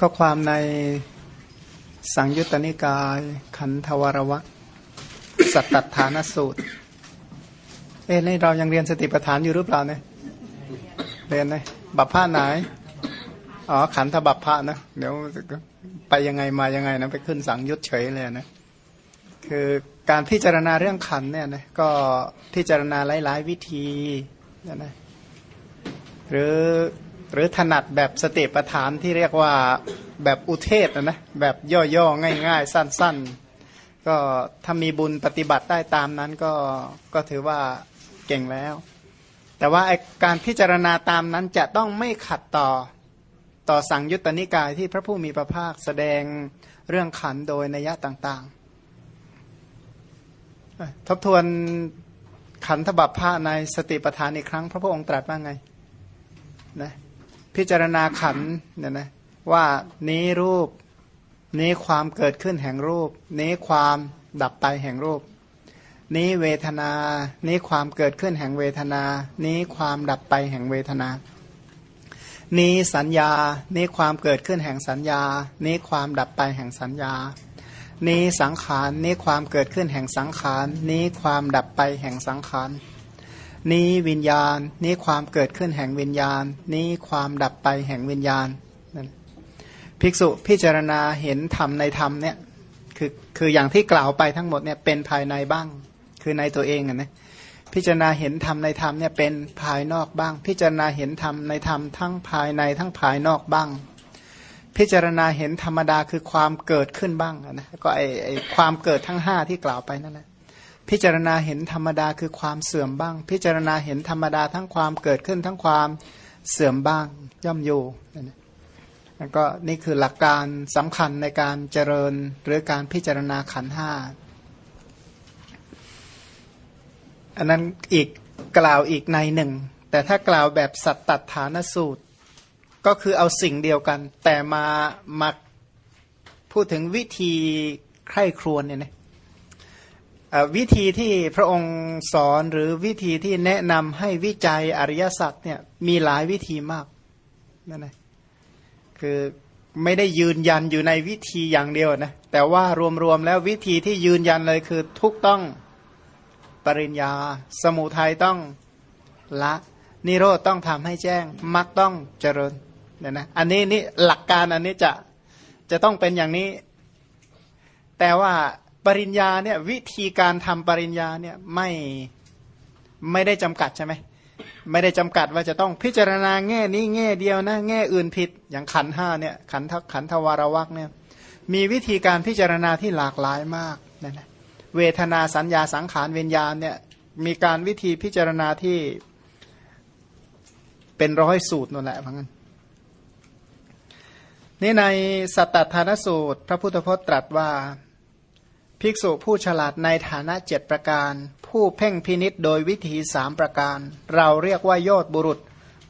ก็ความในสังยุตตนิกาย ขันธวรวัคสัตตฐานสูตร เอ๊ะนี่เรายังเรียนสติปัฏฐานอยู่หรือเปล่าเนี่ยเรียนไหมบัพพะไหนอ๋อขันธบัพพะนะเดี๋ยวไปยังไงมายังไงนะไปขึ้นสังยุตเฉยเลยนะคือการพิจารณาเรื่องขันเนี่ยนะก็พิจารณาหลาย ๆ วิธีนะนะหรือ หรือถนัดแบบสติปัฏฐานที่เรียกว่าแบบอุเทศนะนะแบบย่อๆง่าย ๆ สั้น ๆ ก็ถ้ามีบุญปฏิบัติได้ตามนั้นก็ก็ถือว่าเก่งแล้ว แต่ว่าการพิจารณาตามนั้นจะต้องไม่ขัดต่อต่อสังยุตตนิกายที่พระผู้มีพระภาคแสดงเรื่องขันโดยนัยต่างๆ ทบทวนขันธบัพพะในสติปัฏฐานอีกครั้ง พระพุทธองค์ตรัสว่าไงนะ พิจารณาขันเนี่ยนะว่านี้รูปนี้ความเกิดขึ้นแห่งรูป นี้ความดับไปแห่งรูป นี้เวทนา นี้ความเกิดขึ้นแห่งเวทนา นี้ความดับไปแห่งเวทนา นี้สัญญา นี้ความเกิดขึ้นแห่งสัญญา นี้ความดับไปแห่งสัญญา นี้สังขาร นี้ความเกิดขึ้นแห่งสังขาร นี้ความดับไปแห่งสังขารน นี้วิญญาณ นี้ความเกิดขึ้นแห่งวิญญาณ นี้ความดับไปแห่งวิญญาณนั่นภิกษุพิจารณาเห็นธรรมในธรรมเนี่ยคือคืออย่างที่กล่าวไปทั้งหมดเนี่ยเป็นภายในบ้าง คือในตัวเองนะพิจารณาเห็นธรรมในธรรมเนี่ยเป็นภายนอกบ้าง พิจารณาเห็นธรรมในธรรมทั้งภายในทั้งภายนอกบ้าง พิจารณาเห็นธรรมดาคือความเกิดขึ้นบ้างนะก็ไอไอความเกิดทั้งห้าที่กล่าวไปนั่นแหละ พิจารณาเห็นธรรมดาคือความเสื่อมบ้าง พิจารณาเห็นธรรมดาทั้งความเกิดขึ้นทั้งความเสื่อมบ้างย่อมอยู่แล้วก็นี่คือหลักการสำคัญในการเจริญหรือการพิจารณาขันห้าอันนั้นอีกกล่าวอีกในหนึ่ง แต่ถ้ากล่าวแบบสัตตฐานสูตร ก็คือเอาสิ่งเดียวกัน แต่มามาพูดถึงวิธีใคร่ครวญเนี่ยนะ วิธีที่พระองค์สอนหรือวิธีที่แนะนำให้วิจัยอริยสัจเนี่ยมีหลายวิธีมากนั่นเองคือไม่ได้ยืนยันอยู่ในวิธีอย่างเดียวนะแต่ว่ารวมๆแล้ววิธีที่ยืนยันเลยคือทุกต้องปริญญา สมุทัยต้องละ นิโรธต้องทำให้แจ้งมรรคต้องเจริญเนี่ยนะอันนี้นี่หลักการอันนี้จะจะต้องเป็นอย่างนี้ แต่ว่า ปริญญาเนี่ยวิธีการทำปริญญาเนี่ยไม่ไม่ได้จำกัดใช่ไหมไม่ได้จำกัดว่าจะต้องพิจารณาแง่นี้แง่เดียวนะแง่อื่นผิดอย่างขันห้าเนี่ยขันทขันทวารวักเนี่ยมีวิธีการพิจารณาที่หลากหลายมากนะนะเวทนาสัญญาสังขารเวิญญาณเนี่ยมีการวิธีพิจารณาที่เป็นร้อยสูตรนั่นแหละพังกันนี่ในสัตตธานสูตร พระพุทธพจน์ตรัสว่า ภิกษุผู้ฉลาดในฐานะเจ็ดประการ ผู้เพ่งพินิษโดยวิธีสามประการ เราเรียกว่ายอดบุรุษ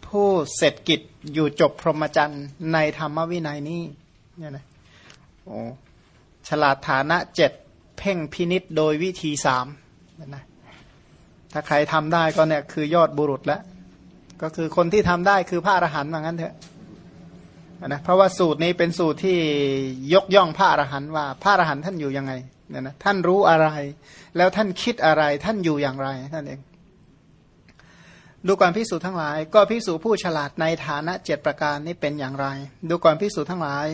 ผู้เสร็จกิจอยู่จบพรหมจรรย์ในธรรมวินัยนี้เนี่ยนะโอ้ฉลาดฐานะเจ็ดเพ่งพินิษโดยวิธีสามนะถ้าใครทำได้ก็เนี่ยคือยอดบุรุษแล้วก็คือคนที่ทำได้คือพระอรหันต์ว่างั้นเถอะนะเพราะว่าสูตรนี้เป็นสูตรที่ยกย่องพระอรหันต์ว่าพระอรหันต์ท่านอยู่ยังไง เนี่ยนะท่านรู้อะไร แล้วท่านคิดอะไร ท่านอยู่อย่างไรนั่นเอง ดูก่อนพิสูจนทั้งหลาย ก็พิสูจผู้ฉลาดในฐานะเจ็ดประการนี้เป็นอย่างไร ดูก่อนพิสูจนทั้งหลาย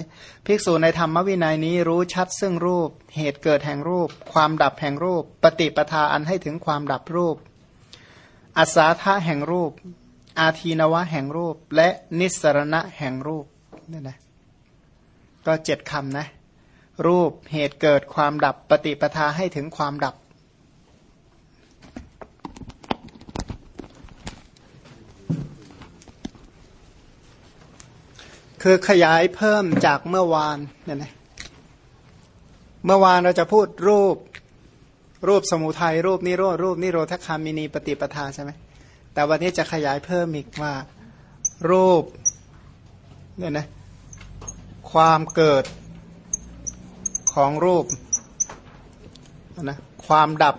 ภิกษุในธรรมวินัยนี้รู้ชัดซึ่งรูป เหตุเกิดแห่งรูป ความดับแห่งรูป ปฏิปทาอันให้ถึงความดับรูปอัศาธาแห่งรูป อาทีนวะแห่งรูป และนิสรณะแห่งรูปนี่นะก็เจ็ดคำนะ รูปเหตุเกิดความดับปฏิปทาให้ถึงความดับ คือขยายเพิ่มจากเมื่อวานเนี่ยนะเมื่อวานเราจะพูดรูปรูปสมุทัยรูปนิโรธรูปนิโรธคามินีปฏิปทาใช่ไหมแต่วันนี้จะขยายเพิ่มอีกว่า รูปเนี่ยนะความเกิด ของรูปนะความดับ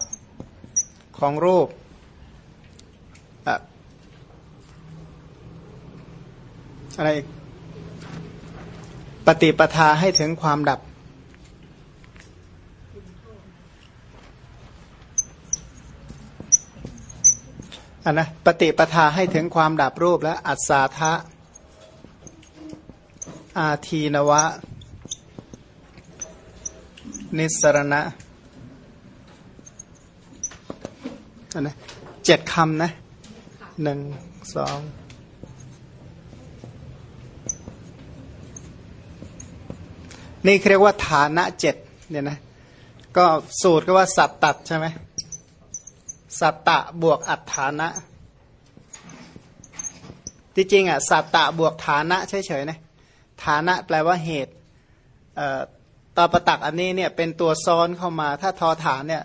ของรูปอะไรปฏิปทาให้ถึงความดับ อันนะปฏิปทาให้ถึงความดับรูปและอัศาทะอาทีนวะ นิสรณะอันนะเจ็ดคำนะหนึ่งสองนี่เรียกว่าฐานะเจ็ดเนี่ยนะก็สูตรก็ว่าสัตตัดใช่ไหมสัตตะบวกอัฏฐานะ ที่จริงอะสัตตะบวกฐานะเฉยๆนะฐานะแปลว่าเหตุ ต่อประตักอันนี้เนี่ยเป็นตัวซ้อนเข้ามา ถ้าทอฐานเนี่ย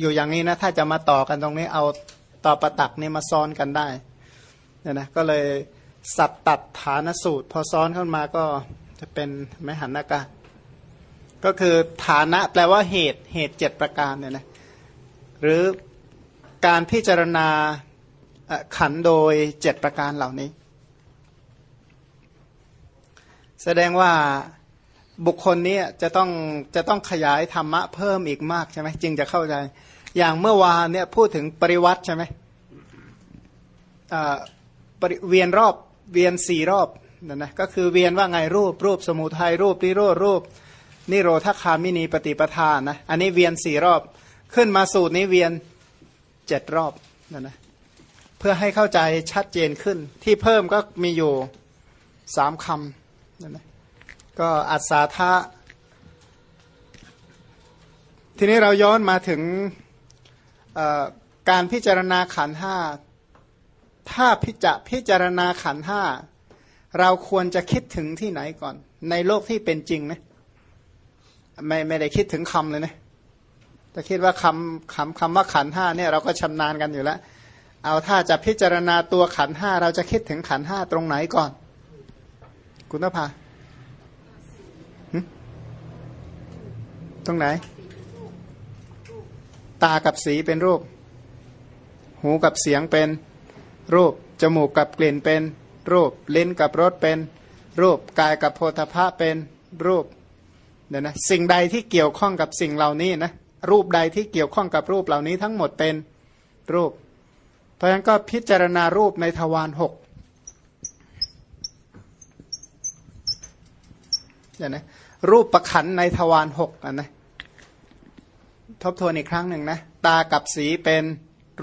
อยู่อย่างนี้นะถ้าจะมาต่อกันตรงนี้เอาต่อประตักนี่มาซ้อนกันได้เนี่ยนะก็เลยสัตตัดฐานสูตร พอซ้อนเข้ามาก็จะเป็นไมหันนากาก็คือฐานะแปลว่าเหตุเหตุเจ็ดประการเนี่ยนะหรือการพิจารณาขันโดยเจ็ดประการเหล่านี้ แสดงว่า บุคคลนี้จะต้องจะต้องขยายธรรมะเพิ่มอีกมากใช่ไหมจึงจะเข้าใจ อย่างเมื่อวานเนี่ยพูดถึงปริวัติใช่ไหมเวียนรอบเวียนสี่รอบนั่นนะก็คือเวียนว่าไงรูปรูปสมุทัยรูปนิโรธรูปนิโรธคามินีปฏิปทานนะอันนี้เวียนสี่รอบ ขึ้นมาสูตรนี้เวียนเจ็ดรอบนั่นนะเพื่อให้เข้าใจชัดเจนขึ้นที่เพิ่มก็มีอยู่สามคำนั่นนะ ก็อัศาธาทีนี้เราย้อนมาถึงการพิจารณาขันห้าถ้าพิจพิจารณาขันห้าเราควรจะคิดถึงที่ไหนก่อน ในโลกที่เป็นจริงนะไม่ไม่ได้คิดถึงคำเลยนะแต่คิดว่าคำคำคำว่าขันห้าเนี่ยเราก็ชำนาญกันอยู่แล้ว เอาถ้าจะพิจารณาตัวขันห้าเราจะคิดถึงขันห้าตรงไหนก่อน คุณนภา ตรงไหน ตากับสีเป็นรูป หูกับเสียงเป็นรูป จมูกกับกลิ่นเป็น รูป ลิ้นกับรสเป็น รูป กายกับโพธภะเป็นรูปเนี่ยนะ สิ่งใดที่เกี่ยวข้องกับสิ่งเหล่านี้นะ รูปใดที่เกี่ยวข้องกับรูปเหล่านี้ทั้งหมดเป็นรูป เพราะฉะนั้นก็พิจารณารูปในทวารหกเนี่ยนะ รูปประขันในทวารหกอะนะทบทวนอีกครั้งหนึ่งนะ ตากับสีเป็น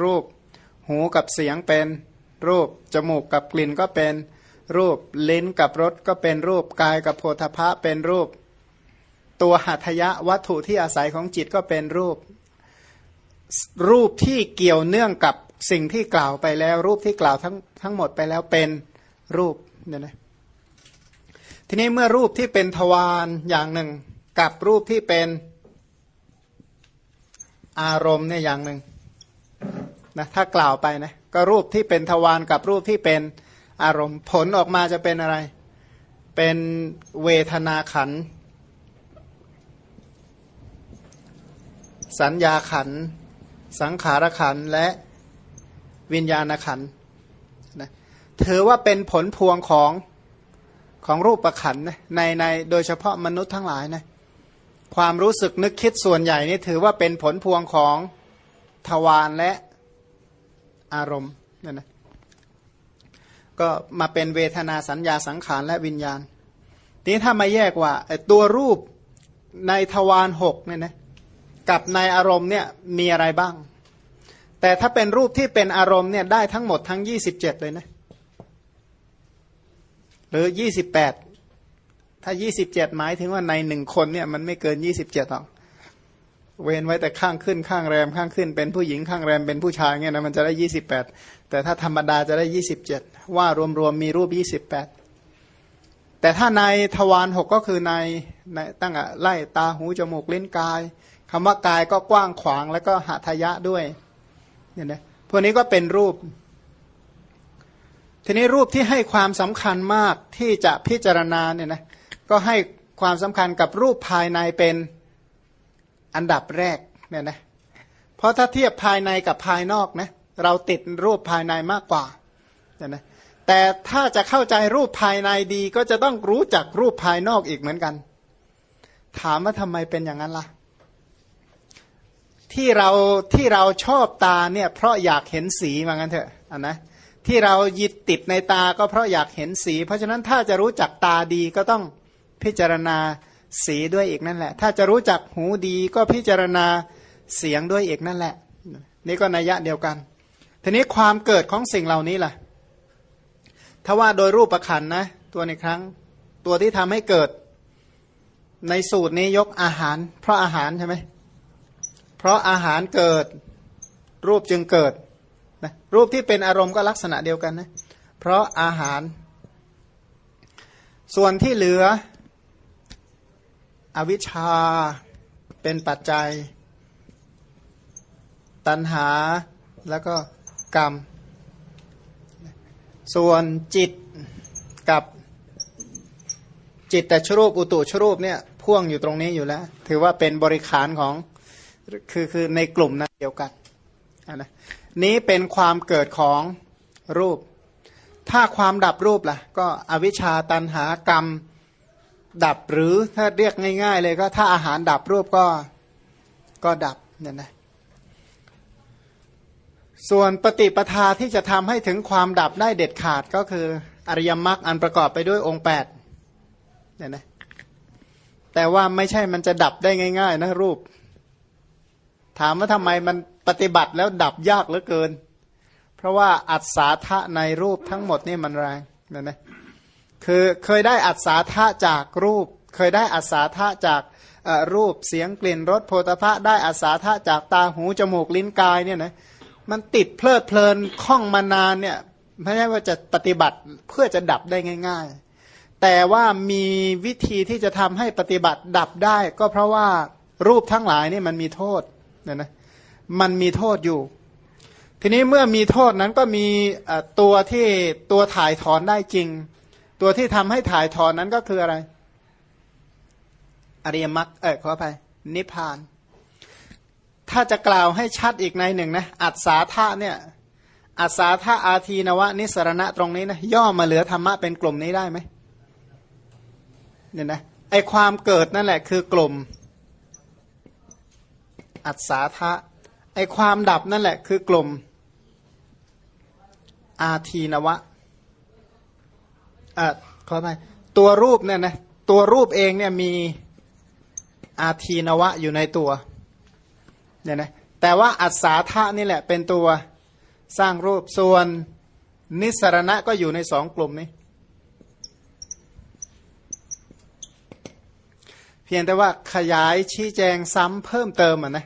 รูป หูกับเสียงเป็นรูป จมูกกับกลิ่นก็เป็นรูปลิ้นกับรสก็เป็นรูปกายกับโพธพะเป็นรูป ตัวหัตถยะวัตถุที่อาศัยของจิตก็เป็นรูป รูปที่เกี่ยวเนื่องกับสิ่งที่กล่าวไปแล้ว รูปที่กล่าวทั้งทั้งหมดไปแล้วเป็นรูปเนี่ยนะ ทีนี้เมื่อรูปที่เป็นทวารอย่างหนึ่ง กับรูปที่เป็นอารมณ์เนี่ยอย่างหนึ่งนะถ้ากล่าวไปนะก็รูปที่เป็นทวารกับรูปที่เป็นอารมณ์ผลออกมาจะเป็นอะไร เป็นเวทนาขัน สัญญาขัน สังขารขันและวิญญาณขันนะถือว่าเป็นผลพวงของ ของรูปประขันนะในในโดยเฉพาะมนุษย์ทั้งหลายนะความรู้สึกนึกคิดส่วนใหญ่นี่ถือว่าเป็นผลพวงของทวารและอารมณ์นี่นะก็มาเป็นเวทนาสัญญาสังขารและวิญญาณ ทีนี้ถ้ามาแยกว่าตัวรูปในทวารหกเนี่ยนะกับในอารมณ์เนี่ยมีอะไรบ้าง แต่ถ้าเป็นรูปที่เป็นอารมณ์เนี่ยได้ทั้งหมดทั้ง 27 เลยนะ หรือ28ถ้า27หมายถึงว่าในหนึ่งคนเนี่ยมันไม่เกิน27หรอกเว้นไว้แต่ข้างขึ้นข้างแรมข้างขึ้น เป็นผู้หญิงข้างแรมเป็นผู้ชายเนี่ยนะมันจะได้28แปดแต่ถ้าธรรมดาจะได้27ว่ารวมๆมีรูป28แต่ถ้าในทวารหกก็คือในในตั้งอะไล่ตาหูจมูกลิ้นกายคำว่ากายก็กว้างขวางแล้วก็หัตยะด้วยเนี่ยนะพวกนี้ก็เป็นรูป ทีนี้รูปที่ให้ความสำคัญมากที่จะพิจารณาเนี่ยนะก็ให้ความสำคัญกับรูปภายในเป็นอันดับแรกเนี่ยนะเพราะถ้าเทียบภายในกับภายนอกนะเราติดรูปภายในมากกว่าเนี่ยนะแต่ถ้าจะเข้าใจรูปภายในดีก็จะต้องรู้จักรูปภายนอกอีกเหมือนกัน ถามว่าทำไมเป็นอย่างนั้นล่ะ ที่เราที่เราชอบตาเนี่ยเพราะอยากเห็นสีว่างั้นเถอะอันนะ ที่เรายึดติดในตาก็เพราะอยากเห็นสี เพราะฉะนั้นถ้าจะรู้จักตาดีก็ต้องพิจารณาสีด้วยอีกนั่นแหละ ถ้าจะรู้จักหูดีก็พิจารณาเสียงด้วยอีกนั่นแหละ นี่ก็นัยยะเดียวกัน ทีนี้ความเกิดของสิ่งเหล่านี้ล่ะ ถ้าว่าโดยรูปประคันนะ ตัวในครั้ง ตัวที่ทำให้เกิด ในสูตรนี้ยกอาหาร เพราะอาหารใช่ไหมเพราะอาหารเกิดรูปจึงเกิด นะรูปที่เป็นอารมณ์ก็ลักษณะเดียวกันนะ เพราะอาหาร ส่วนที่เหลือ อวิชชาเป็นปัจจัย ตัณหาแล้วก็กรรม ส่วนจิตกับจิตแต่ชรูปอุตุชรูปเนี่ยพ่วงอยู่ตรงนี้อยู่แล้ว ถือว่าเป็นบริขารของคือคือในกลุ่มนั้นเดียวกันนะ นี้เป็นความเกิดของรูป ถ้าความดับรูปล่ะ ก็อวิชชาตันหากรรมดับหรือถ้าเรียกง่าย ๆ เลยก็ถ้าอาหารดับรูปก็ก็ดับเนี่ยนะส่วนปฏิปทาที่จะทำให้ถึงความดับได้เด็ดขาดก็คือ อริยมรรคอันประกอบไปด้วยองค์แปดเนี่ยนะแต่ว่าไม่ใช่มันจะดับได้ง่าย ๆ นะรูป ถามว่าทำไมมัน ปฏิบัติแล้วดับยากเหลือเกิน เพราะว่าอัศาธะในรูปทั้งหมดนี่มันแรงนะนะคือเคยได้อัศาธะจากรูป เคยได้อัศาธะจากรูปเสียงกลิ่นรสโพธพะได้อัศาธะจากตาหูจมูกลิ้นกายเนี่ยนะมันติดเพลิดเพลินคล่องมานานเนี่ยไม่ใช่ว่าจะปฏิบัติเพื่อจะดับได้ง่าย ๆ แต่ว่ามีวิธีที่จะทำให้ปฏิบัติดับได้ ก็เพราะว่ารูปทั้งหลายนี่มันมีโทษเนี่ยนะ มันมีโทษอยู่ ทีนี้เมื่อมีโทษนั้นก็มีตัวที่ตัวถ่ายถอนได้จริง ตัวที่ทำให้ถ่ายถอนนั้นก็คืออะไร อริยมรรคเออขออภัยนิพพาน ถ้าจะกล่าวให้ชัดอีกในหนึ่งนะอัศาธาเนี่ยอัศาธาอาทีนวะ นิสรณะตรงนี้นะย่อมาเหลือธรรมะเป็นกลุ่มนี้ได้ไหมเนี่ยนะไอความเกิดนั่นแหละคือกลุ่ม อัศาธา อความดับนั่นแหละ คือกลุ่มอาทีนวะอะขอไปตัวรูปเนี่ยนะตัวรูปเองเนี่ยมีอาทีนวะอยู่ในตัวเนี่ยนะแต่ว่าอัศาธานี่แหละเป็นตัวสร้างรูปส่วนนิสรณะก็อยู่ในสองกลุ่มนี้ เพียงแต่ว่าขยายชี้แจงซ้ำเพิ่มเติมอะนะ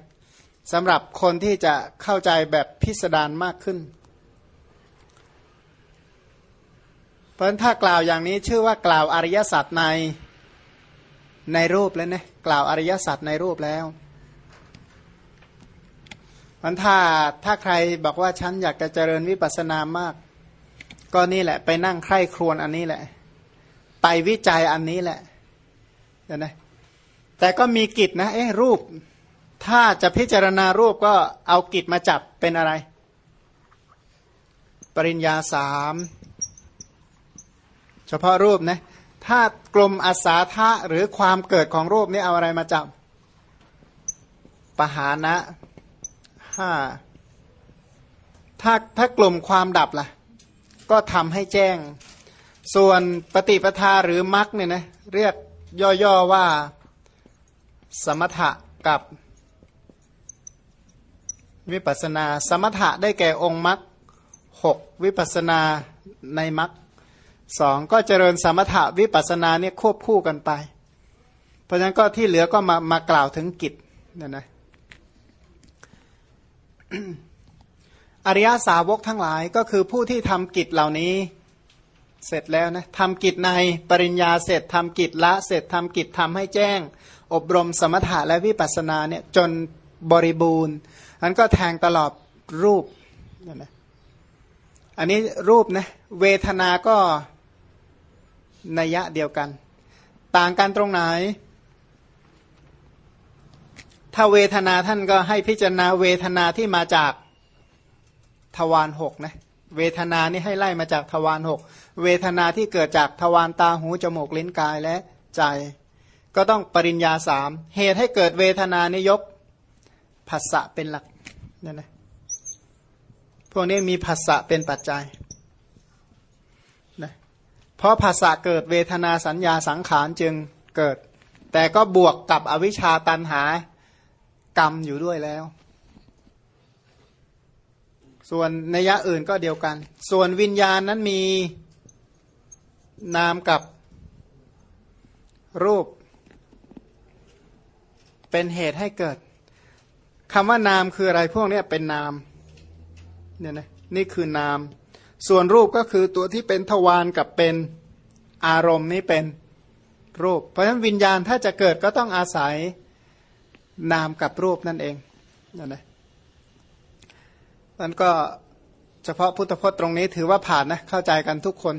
สำหรับคนที่จะเข้าใจแบบพิสดารมากขึ้น เพราะถ้ากล่าวอย่างนี้ชื่อว่ากล่าวอริยสัจในในรูปแล้วนะกล่าวอริยสัจในรูปแล้วมันถ้าถ้าใครบอกว่าฉันอยากจะเจริญวิปัสสนามาก ก็นี่แหละ ไปนั่งใคร่ครวญอันนี้แหละ ไปวิจัยอันนี้แหละเห็นไหมแต่ก็มีกิจนะเอ๊ะรูป ถ้าจะพิจารณารูปก็เอากิจมาจับเป็นอะไร ปริญญาสามเฉพาะรูปนะถ้ากลมอาสาทะหรือความเกิดของรูปนี้เอาอะไรมาจับ ปหานะห้าถ้าถ้ากลุ่มความดับล่ะ ก็ทำให้แจ้ง ส่วนปฏิปทาหรือมรรคเนี่ยนะเรียกย่อๆว่าสมถะกับ วิปัสนา สมถะได้แก่องค์มรรคหกวิปัสนาในมรรคสองก็เจริญสมถะวิปัสนาเนี่ยควบคู่กันไป เพราะฉะนั้นก็ที่เหลือก็มามากล่าวถึงกิจเนี่ยนะอริยสาวกทั้งหลายก็คือผู้ที่ทำกิจเหล่านี้เสร็จแล้วนะทำกิจในปริญญาเสร็จทำกิจละเสร็จทำกิจทำให้แจ้ง อบรมสมถะและวิปัสนาเนี่ยจน บริบูรณ์นั้นก็แทงตลอดรูปนะอันนี้รูปนะเวทนาก็นัยะเดียวกัน ต่างกันตรงไหน ถ้าเวทนาท่านก็ให้พิจารณาเวทนาที่มาจากทวารหกนะเวทนานี่ให้ไล่มาจากทวารหกเวทนาที่เกิดจากทวารตาหูจมูกลิ้นกายและใจ ก็ต้องปริญญาสามเหตุให้เกิดเวทนานิยก ภาษะเป็นหลักนั่นนะพวกนี้มีภาษะเป็นปัจจัยนะเพราะภาษะเกิดเวทนาสัญญาสังขารจึงเกิด แต่ก็บวกกับอวิชชาตันหากรรมอยู่ด้วยแล้ว ส่วนนัยยะอื่นก็เดียวกัน ส่วนวิญญาณนั้นมีนามกับรูป เป็นเหตุให้เกิด คำว่านามคืออะไรพวกนี้เป็นนามเนี่ยนะนี่คือนาม ส่วนรูปก็คือตัวที่เป็นทวารกับเป็นอารมณ์นี่เป็นรูป เพราะฉะนั้นวิญญาณถ้าจะเกิดก็ต้องอาศัยนามกับรูปนั่นเองนั่นนะมันก็เฉพาะพุทธพจน์ตรงนี้ถือว่าผ่านนะเข้าใจกันทุกคน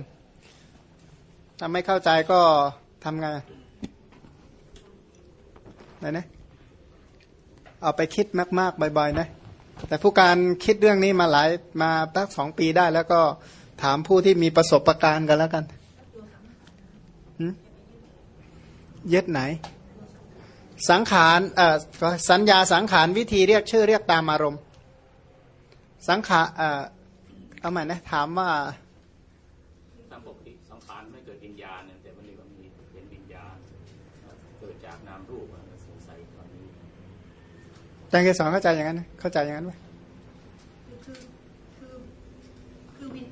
ถ้าไม่เข้าใจก็ทำไงไหนนะ เอาไปคิดมาก ๆ บ่อยๆนะ แต่ผู้การคิดเรื่องนี้มาหลายมาตั้งสองปีได้ แล้วก็ถามผู้ที่มีประสบะการณ์กันแล้วกันยึดไหน สังขารสัญญาสังขารวิธีเรียกชื่อเรียกตามอารมณ์ สังขารเอาใหม่นะ ถามว่าตามปกติสังขารไม่เกิดวิญญาณเนี่ยแต่มันมีมันมีเป็นวิญญาณเกิดจากนามรูปอะสงสัยตอนนี้ อา จารย์เกสอนเข้าใจอย่างนั้นนะเข้าใจอย่างนั้นไหมคือคือคือวิญ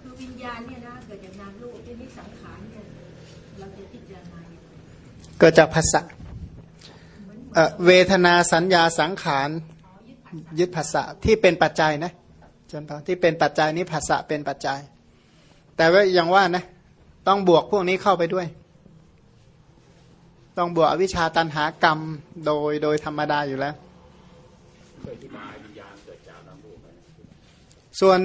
คือวิญญาณเนี่ยนะเกิดจากนามรูปที่นี่สังขารเนี่ยเราจะพิจารณาอย่างไรเกิดจากภาษะเอ่อเวทนาสัญญาสังขารอ๋อยึดผัสสะยึดภาษะที่เป็นปัจจัยนะจนพอที่เป็นปัจจัยนี้ภาษะเป็นปัจจัย แต่ว่าอย่างว่านะต้องบวกพวกนี้เข้าไปด้วย ต้องบวกอวิชชาตันหากรรมโดยโดยธรรมดาอยู่แล้ว ส่วน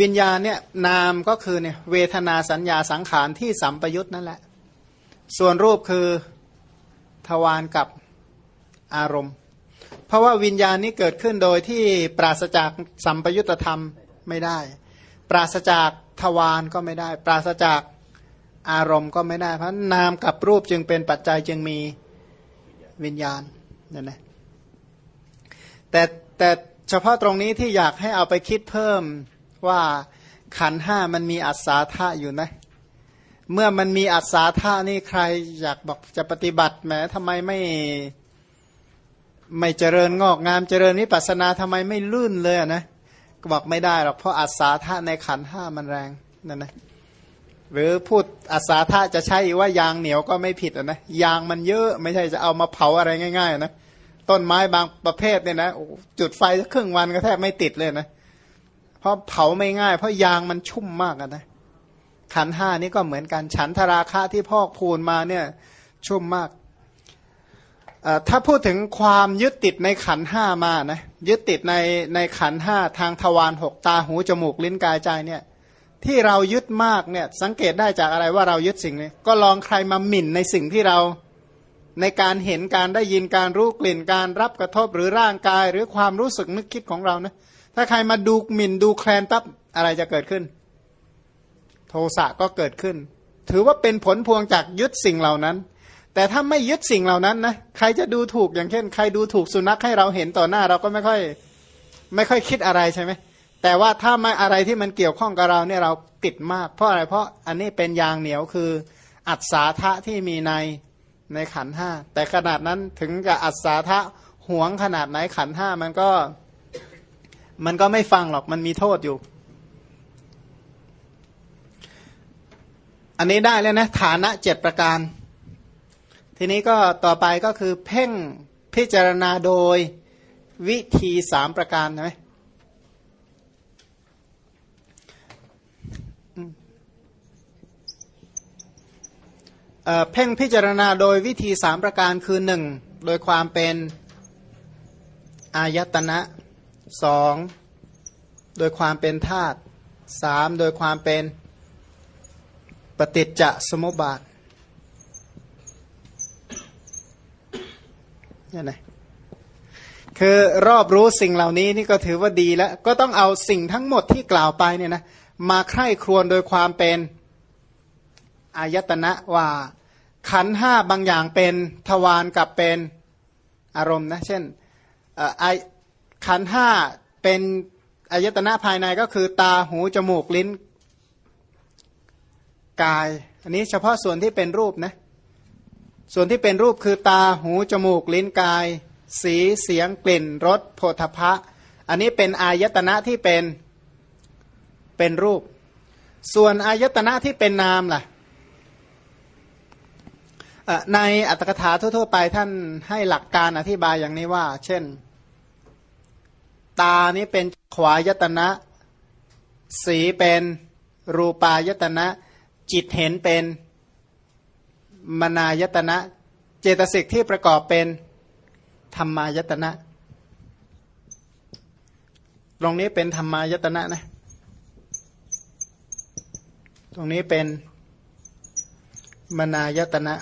วิญญาณเนี่ยนามก็คือเนี่ยเวทนาสัญญาสังขารที่สัมปยุตนั่นแหละ ส่วนรูปคือทวารกับอารมณ์ เพราะว่าวิญญาณนี้เกิดขึ้นโดยที่ปราศจากสัมปยุตธรรมไม่ได้ ปราศจากทวารก็ไม่ได้ ปราศจาก อารมณ์ก็ไม่ได้ เพราะนามกับรูปจึงเป็นปัจจัยจึงมีวิญญาณนั่นนะแต่แต่เฉพาะตรงนี้ที่อยากให้เอาไปคิดเพิ่มว่าขันห้ามันมีอัศาธาอยู่นะเมื่อมันมีอัศาธานี่ใครอยากบอกจะปฏิบัติแหมทำไมไม่ไม่เจริญงอกงามเจริญวิปัสนาทำไมไม่ลื่นเลยนะก็บอกไม่ได้หรอกเพราะอัศาธาในขันห้ามันแรงนั่นนะ หรือพูดอัศาธาจะใช่ว่ายางเหนียวก็ไม่ผิดนะยางมันเยอะไม่ใช่จะเอามาเผาอะไรง่ายๆนะต้นไม้บางประเภทเนี่ยนะจุดไฟครึ่งวันก็แทบไม่ติดเลยนะเพราะเผาไม่ง่าย เพราะยางมันชุ่มมากนะขันห้านี่ก็เหมือนกันฉันทราคะที่พอกพูนมาเนี่ยชุ่มมากถ้าพูดถึงความยึดติดในขันห้ามานะยึดติดในในขันห้าทางทวารหกตาหูจมูกลิ้นกายใจเนี่ย ที่เรายึดมากเนี่ยสังเกตได้จากอะไรว่าเรายึดสิ่งนี้ ก็ลองใครมาหมิ่นในสิ่งที่เราในการเห็นการได้ยินการรู้กลิ่นการรับกระทบหรือร่างกายหรือความรู้สึกนึกคิดของเรานะถ้าใครมาดูหมิ่นดูแคลนปั๊บอะไรจะเกิดขึ้น โทสะก็เกิดขึ้น ถือว่าเป็นผลพวงจากยึดสิ่งเหล่านั้น แต่ถ้าไม่ยึดสิ่งเหล่านั้นนะใครจะดูถูกอย่างเช่น ใครดูถูกสุนัขให้เราเห็นต่อหน้าเราก็ไม่ค่อย ไม่ค่อยคิดอะไรใช่ไหม แต่ว่าถ้าไม่อะไรที่มันเกี่ยวข้องกับเราเนี่ยเราติดมาก เพราะอะไรเพราะอันนี้เป็นยางเหนียวคือ อัศาทะที่มีในในขันห้าแต่ขนาดนั้นถึงกับอัศาทะหวงขนาดไหนขันห้ามันก็ มันก็ไม่ฟังหรอกมันมีโทษอยู่ อันนี้ได้แล้วนะฐานะเจ็ดประการ ทีนี้ก็ต่อไปก็คือเพ่งพิจารณาโดยวิธีสามประการใช่ไหม เพ่งพิจารณาโดยวิธีสามประการคือหนึ่งโดยความเป็นอายตนะสองโดยความเป็นธาตุสามโดยความเป็นปฏิจจสมุปบาทนี่ไงคคือรอบรู้สิ่งเหล่านี้นี่ก็ถือว่าดีแล้ว ก็ต้องเอาสิ่งทั้งหมดที่กล่าวไปเนี่ยนะมาใคร่ครวญโดยความเป็น อายตนะว่าขันห้าบางอย่างเป็นทวารกับเป็นอารมณ์นะ เช่นขันห้าเป็นอายตนะภายในก็คือตาหูจมูกลิ้นกาย อันนี้เฉพาะส่วนที่เป็นรูปนะส่วนที่เป็นรูปคือตาหูจมูกลิ้นกาย สีเสียงกลิ่นรสโผฏฐะอันนี้เป็นอายตนะที่เป็นเป็นรูป ส่วนอายตนะที่เป็นนามล่ะ ในอัตถกถาทั่วๆไปท่านให้หลักการอธิบายอย่างนี้ว่า เช่น ตานี้เป็นขวายตนะ สีเป็นรูปายตนะ จิตเห็นเป็นมนายตนะ เจตสิกที่ประกอบเป็นธรรมายตนะ ตรงนี้เป็นธรรมายตนะนะ ตรงนี้เป็นมนายตนะ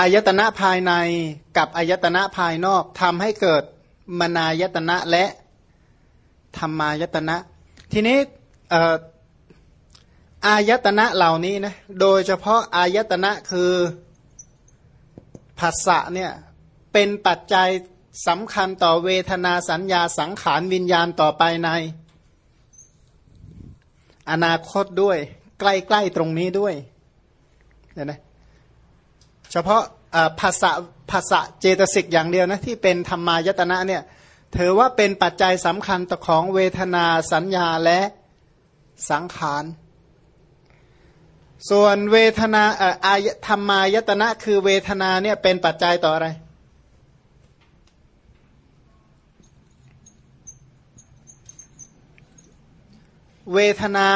อายตนะภายในกับอายตนะภายนอกทำให้เกิดมนายตนะและธรรมายตนะ ทีนี้อายตนะเหล่านี้นะโดยเฉพาะอายตนะคือภาษะเนี่ยเป็นปัจจัยสำคัญต่อเวทนาสัญญาสังขารวิญญาณต่อไปใน อนาคตด้วย ใกล้ ๆ ตรงนี้ด้วยเห็นไหม เฉพาะภาษาภาษาเจตสิกอย่างเดียวนะที่เป็นธรรมายตนะเนี่ยถือว่าเป็นปัจจัยสำคัญต่อของเวทนาสัญญาและสังขารส่วนเวทนาอายธรรมายตนะคือเวทนาเนี่ยเป็นปัจจัยต่ออะไร เวทนา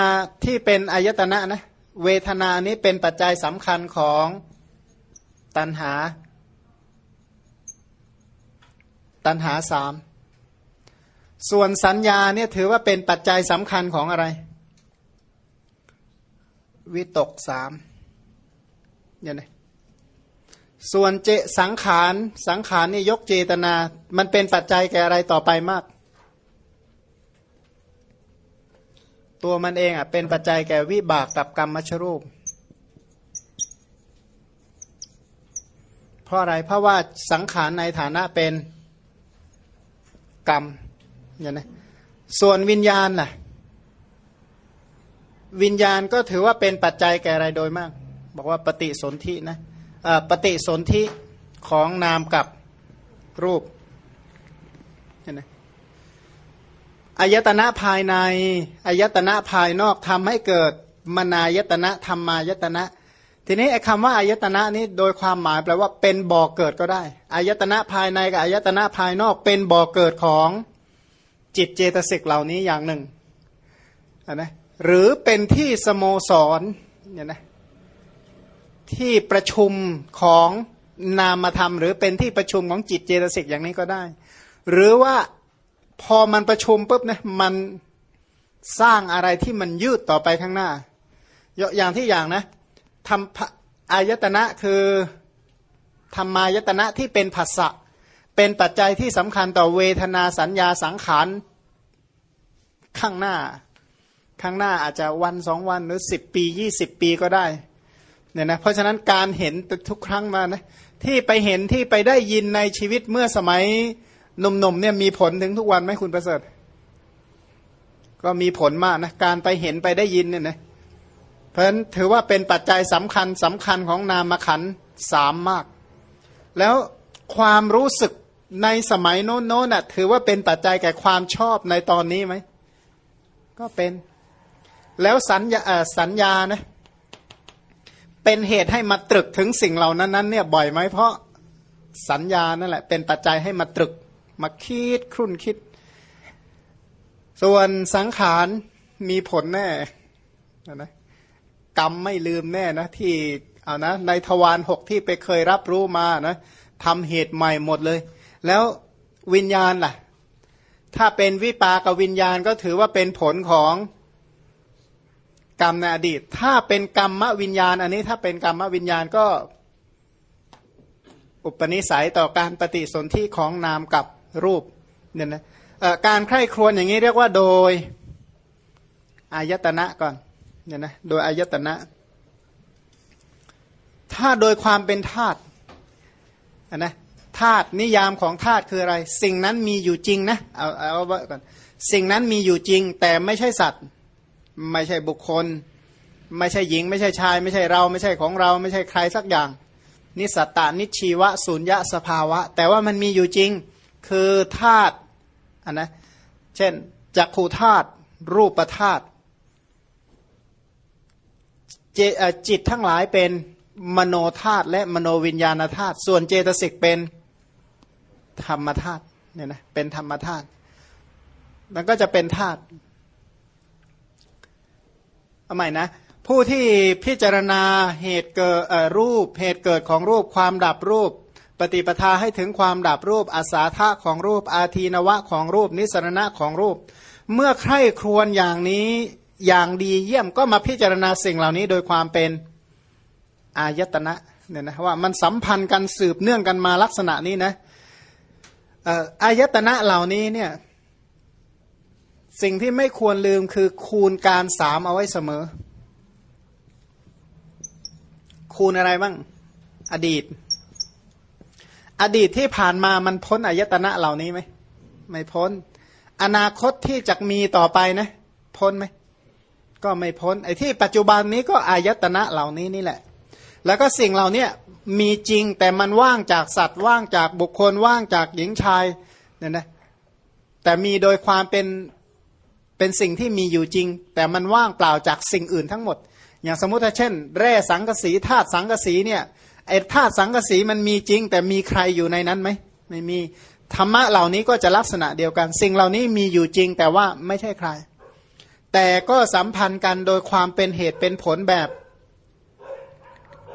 ที่เป็นอายตนะนะเวทนานี้เป็นปัจจัยสำคัญของ ตันหา ตันหาสามส่วนสัญญาเนี่ยถือว่าเป็นปัจจัยสำคัญของอะไร วิตกสามเนี่ยนะส่วนเจสังขารสังขารนี่ยกเจตนา มันเป็นปัจจัยแก่อะไรต่อไปมาก ตัวมันเองอะเป็นปัจจัยแก่วิบากกับกรรมมชรูปเพ ราะอะไร เพราะว่าสังขารในฐานะเป็นกรรมอย่างนี้ส่วนวิญญาณล่ะ วิญญาณก็ถือว่าเป็นปัจจัยแก่อะไรโดยมาก บอกว่าปฏิสนธินะปฏิสนธิของนามกับรูปเห็นไหมอายตนะภายในอายตนะภายนอกทำให้เกิดมนายตนะธรรมายตนะ ทีนี้ไอ้คำว่าอายตนะนี้โดยความหมายแปลว่าเป็นบ่อเกิดก็ได้อายตนะภายในกับอายตนะภายนอกเป็นบ่อเกิดของจิตเจตสิกเหล่านี้อย่างหนึ่งนะหรือเป็นที่สโมสรเนี่ยนะที่ประชุมของนามธรรม หรือเป็นที่ประชุมของจิตเจตสิกอย่างนี้ก็ได้ หรือว่าพอมันประชุมปุ๊บเนี่ยมันสร้างอะไรที่มันยืดต่อไปข้างหน้าอย่างที่อย่างนะ ธรรมอายตนะคือธรรมายตนะที่เป็นผัสสะเป็นปัจจัยที่สำคัญต่อเวทนาสัญญาสังขารข้างหน้า ข้างหน้าอาจจะวันสองวันหรือสิบปียี่สิบปีก็ได้เนี่ยนะเพราะฉะนั้นการเห็นทุกครั้งมานะที่ไปเห็นที่ไปได้ยินในชีวิตเมื่อสมัยหนุ่มๆเนี่ยมีผลถึงทุกวันไหมคุณประเสริฐ ก็มีผลมากนะการไปเห็นไปได้ยินเนี่ยนะ เพราะฉะนั้นถือว่าเป็นปัจจัยสำคัญสำคัญของนามขันสามมาก แล้วความรู้สึกในสมัยโน้นโน้นถือว่าเป็นปัจจัยแก่ความชอบในตอนนี้ไหม ก็เป็น แล้วสัญญาสัญญานะเป็นเหตุให้มาตรึกถึงสิ่งเหล่านั้นนั้นเนี่ยบ่อยไหมเพราะสัญญานั่นแหละเป็นปัจจัยให้มาตรึกมาคิดครุ่นคิด ส่วนสังขารมีผลแน่นะ กรรมไม่ลืมแน่นะที่เอานะในทวารหกที่ไปเคยรับรู้มานะทำเหตุใหม่หมดเลย แล้ววิญญาณล่ะ ถ้าเป็นวิปากับวิญญาณก็ถือว่าเป็นผลของกรรมในอดีต ถ้าเป็นกรรมวิญญาณ อันนี้ถ้าเป็นกรรมวิญญาณก็ อุปนิสัยต่อการปฏิสนธิของนามกับรูปเนี่ยนะการใคร่ครวญอย่างนี้เรียกว่าโดยอายตนะก่อน เนี่ยนะโดยอายตนะ ถ้าโดยความเป็นธาตุนะธาตุนิยามของธาตุคืออะไร สิ่งนั้นมีอยู่จริงนะเอาเอาไว้ก่อนสิ่งนั้นมีอยู่จริง แต่ไม่ใช่สัตว์ ไม่ใช่บุคคล ไม่ใช่หญิง ไม่ใช่ชาย ไม่ใช่เรา ไม่ใช่ของเรา ไม่ใช่ใครสักอย่าง นิสัตตานิชีวะสุญญะสภาวะ แต่ว่ามันมีอยู่จริง คือธาตุอันนะเช่นจักขูธาตุรูปธาตุ จิตทั้งหลายเป็นมโนธาตุและมโนวิญญาณธาตุส่วนเจตสิกเป็นธรรมธาตุเนี่ยนะเป็นธรรมธาตุมันก็จะเป็นธาตุเอาใหม่นะผู้ที่พิจารณาเหตุเกิดรูปเหตุเกิดของรูปความดับรูป ปฏิปทาให้ถึงความดับรูปอาสาทะของรูป อาทีนวะของรูป นิสรณะของรูป เมื่อใคร่ครวญอย่างนี้ อย่างดีเยี่ยมก็มาพิจารณาสิ่งเหล่านี้โดยความเป็นอายตนะเนี่ยนะว่ามันสัมพันธ์กันสืบเนื่องกันมาลักษณะนี้นะอายตนะเหล่านี้เนี่ยสิ่งที่ไม่ควรลืมคือคูณการสามเอาไว้เสมอ คูณอะไรบ้าง อดีต อดีตที่ผ่านมามันพ้นอายตนะเหล่านี้ไหมไม่พ้น อนาคตที่จะมีต่อไปนะ พ้นไหม ก็ไม่พ้นไอ้ที่ปัจจุบันนี้ก็อายตนะเหล่านี้นี่แหละ แล้วก็สิ่งเหล่านี้มีจริงแต่มันว่างจากสัตว์ว่างจากบุคคลว่างจากหญิงชายเนี่ยนะแต่มีโดยความเป็นเป็นสิ่งที่มีอยู่จริง แต่มันว่างเปล่าจากสิ่งอื่นทั้งหมด อย่างสมมติถ้าเช่น แร่สังกสีธาตุสังกสีเนี่ยไอ้ธาตุสังกสีมันมีจริง แต่มีใครอยู่ในนั้นไหมไม่มีธรรมะเหล่านี้ก็จะลักษณะเดียวกัน สิ่งเหล่านี้มีอยู่จริง แต่ว่าไม่ใช่ใคร แต่ก็สัมพันธ์กันโดยความเป็นเหตุเป็นผลแบบ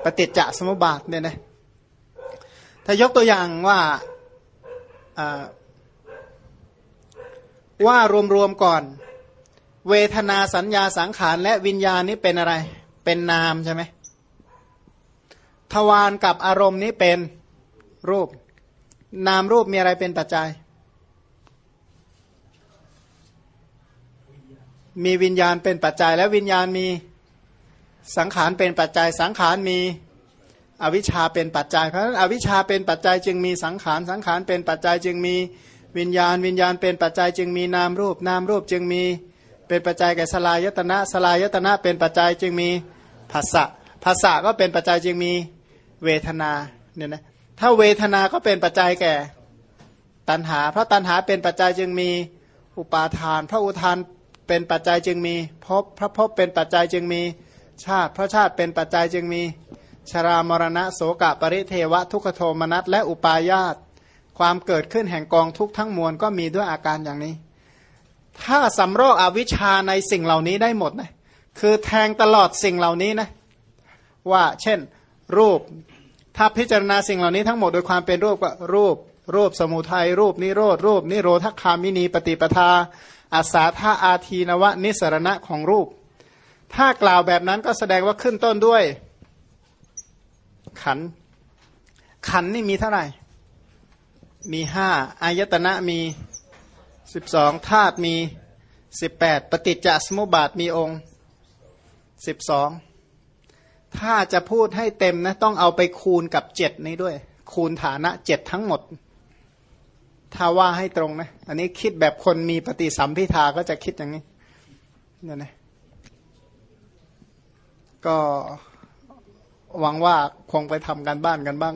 ปฏิจจสมุปบาทเนี่ยนะถ้ายกตัวอย่างว่าว่ารวมๆก่อน เวทนาสัญญาสังขารและวิญญาณนี้เป็นอะไร เป็นนามใช่ไหมทวารกับอารมณ์นี้เป็นรูป นามรูปมีอะไรเป็นปัจจัย มีวิญญาณเป็นปัจจัย และวิญญาณมีสังขารเป็นปัจจัย สังขารมีอวิชชาเป็นปัจจัย เพราะฉะนั้นอวิชชาเป็นปัจจัยจึงมีสังขารสังขารเป็นปัจจัยจึงมีวิญญาณ วิญญาณเป็นปัจจัยจึงมีนามรูปนามรูปจึงมีเป็นปัจจัยแก่สลายตนะสลายตนะเป็นปัจจัยจึงมีภาษะภาษะก็เป็นปัจจัยจึงมีเวทนาเนี่ยนะถ้าเวทนาก็เป็นปัจจัยแก่ตัณหา เพราะตัณหาเป็นปัจจัยจึงมีอุปาทาน พระอุทาน เป็นปัจจัยจึงมีภพพระภพเป็นปัจจัยจึงมีชาติพระชาติเป็นปัจจัยจึงมี ชรามรณะโสกะปริเทวะทุกขโทมนัสและอุปาญาตความเกิดขึ้นแห่งกองทุกทั้งมวลก็มีด้วยอาการอย่างนี้ ถ้าสำรอกอวิชชาในสิ่งเหล่านี้ได้หมดนะคือแทงตลอดสิ่งเหล่านี้นะว่าเช่น รูปถ้าพิจารณาสิ่งเหล่านี้ทั้งหมดโดยความเป็นรูปก็รูป รูปสมุทัยรูปนิโรธรูปนิโรธคามินีปฏิปทา อาสาธาอาทีนวะนิสรณะของรูป ถ้ากล่าวแบบนั้นก็แสดงว่าขึ้นต้นด้วย ขัน ขันนี่มีเท่าไหร่ มีห้าอายตนะมีสิบสองธาตุมีสิบแปดปฏิจจสมุปบาทมีองค์สิบสองถ้าจะพูดให้เต็มนะต้องเอาไปคูณกับเจ็ดนี้ด้วย คูณฐานะเจ็ดทั้งหมด ถ้าว่าให้ตรงนะ อันนี้คิดแบบคนมีปฏิสัมพิทาก็จะคิดอย่างนี้นี่นะก็หวังว่าคงไปทำการบ้านกันบ้าง